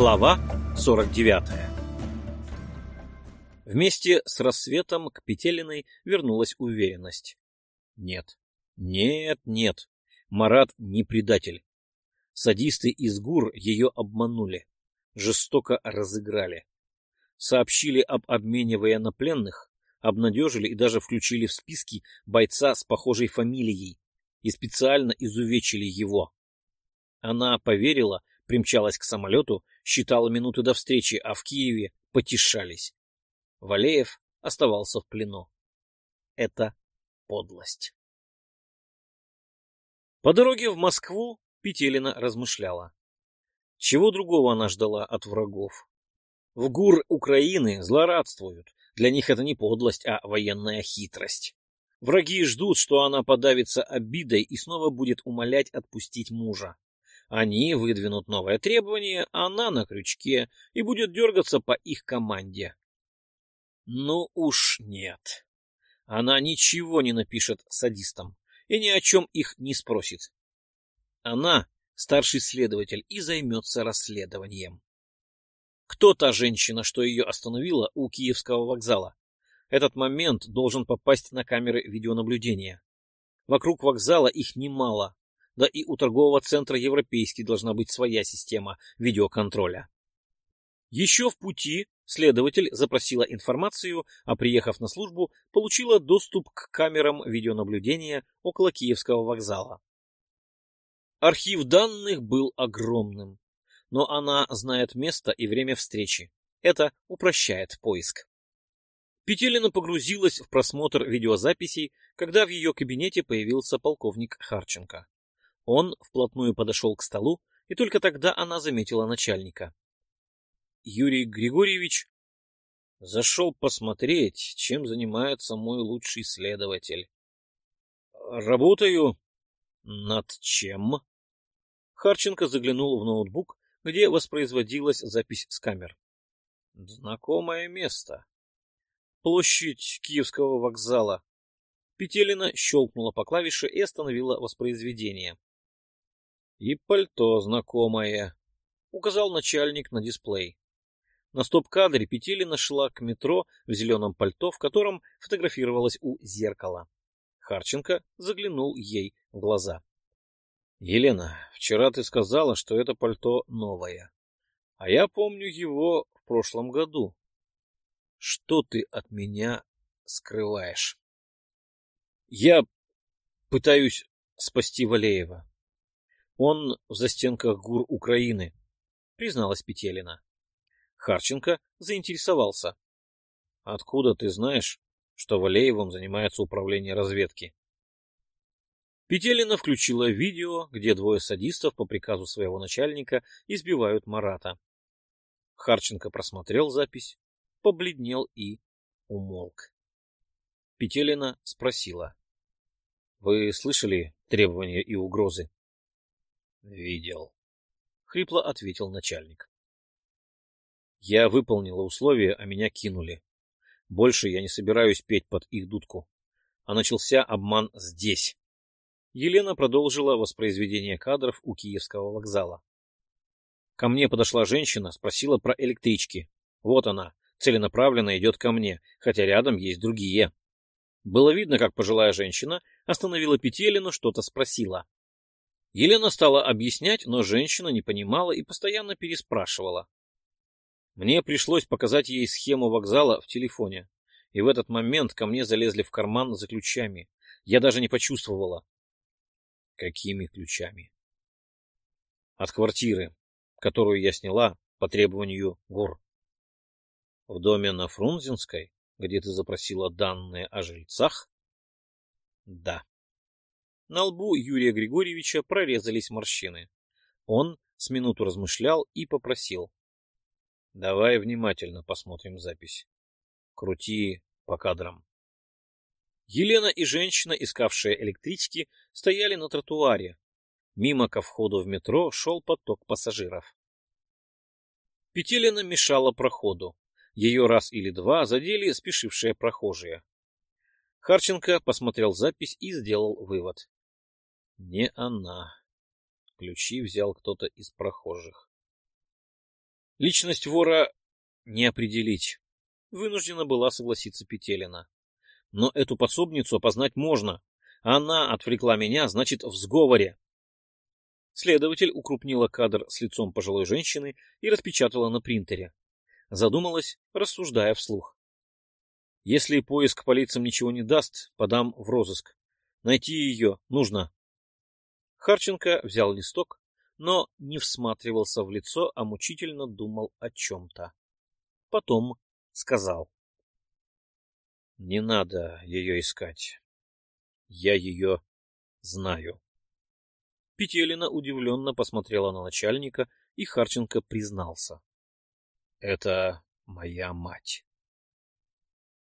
Глава 49 Вместе с рассветом к Петелиной вернулась уверенность. Нет, нет, нет, Марат не предатель. Садисты из ГУР ее обманули, жестоко разыграли. Сообщили об обмене военнопленных, обнадежили и даже включили в списки бойца с похожей фамилией и специально изувечили его. Она поверила, примчалась к самолету, считала минуты до встречи, а в Киеве потешались. Валеев оставался в плену. Это подлость. По дороге в Москву Петелина размышляла. Чего другого она ждала от врагов? В ГУР Украины злорадствуют. Для них это не подлость, а военная хитрость. Враги ждут, что она подавится обидой и снова будет умолять отпустить мужа. Они выдвинут новое требование, она на крючке и будет дергаться по их команде. Ну уж нет. Она ничего не напишет садистам и ни о чем их не спросит. Она старший следователь и займется расследованием. Кто та женщина, что ее остановила у Киевского вокзала? Этот момент должен попасть на камеры видеонаблюдения. Вокруг вокзала их немало, да и у торгового центра «Европейский» должна быть своя система видеоконтроля. Еще в пути следователь запросила информацию, а приехав на службу, получила доступ к камерам видеонаблюдения около Киевского вокзала. Архив данных был огромным, но она знает место и время встречи. Это упрощает поиск. Петелина погрузилась в просмотр видеозаписей, когда в ее кабинете появился полковник Харченко. Он вплотную подошел к столу, и только тогда она заметила начальника. Юрий Григорьевич зашел посмотреть, чем занимается мой лучший следователь. Работаю над чем? Харченко заглянул в ноутбук, где воспроизводилась запись с камер. Знакомое место. Площадь Киевского вокзала. Петелина щелкнула по клавише и остановила воспроизведение. И пальто знакомое, указал начальник на дисплей. На стоп-кадре Петелина шла к метро в зеленом пальто, в котором фотографировалась у зеркала. Харченко заглянул ей в глаза. — Елена, вчера ты сказала, что это пальто новое. А я помню его в прошлом году. Что ты от меня скрываешь? — Я пытаюсь спасти Валеева. Он в застенках гур Украины, призналась Петелина. Харченко заинтересовался. Откуда ты знаешь, что Валеевым занимается управление разведки? Петелина включила видео, где двое садистов по приказу своего начальника избивают Марата. Харченко просмотрел запись, побледнел и умолк. Петелина спросила. — Вы слышали требования и угрозы? Видел. Хрипло ответил начальник. Я выполнила условия, а меня кинули. Больше я не собираюсь петь под их дудку. А начался обман здесь. Елена продолжила воспроизведение кадров у Киевского вокзала. Ко мне подошла женщина, спросила про электрички. Вот она, целенаправленно идет ко мне, хотя рядом есть другие. Было видно, как пожилая женщина остановила Петелину, что-то спросила. Елена стала объяснять, но женщина не понимала и постоянно переспрашивала. Мне пришлось показать ей схему вокзала в телефоне, и в этот момент ко мне залезли в карман за ключами. Я даже не почувствовала. Какими ключами? От квартиры, которую я сняла по требованию гор. В доме на Фрунзенской, где ты запросила данные о жильцах? Да. На лбу Юрия Григорьевича прорезались морщины. Он с минуту размышлял и попросил. — Давай внимательно посмотрим запись. Крути по кадрам. Елена и женщина, искавшая электрички, стояли на тротуаре. Мимо ко входу в метро шел поток пассажиров. Петелина мешала проходу. Ее раз или два задели спешившие прохожие. Харченко посмотрел запись и сделал вывод. Не она. Ключи взял кто-то из прохожих. Личность вора не определить. Вынуждена была согласиться Петелина. Но эту подсобницу опознать можно. Она отвлекла меня, значит, в сговоре. Следователь укрупнила кадр с лицом пожилой женщины и распечатала на принтере. Задумалась, рассуждая вслух. Если поиск по лицам ничего не даст, подам в розыск. Найти ее нужно. Харченко взял листок, но не всматривался в лицо, а мучительно думал о чем-то. Потом сказал. Не надо ее искать. Я ее знаю. Петелина удивленно посмотрела на начальника, и Харченко признался. — Это моя мать.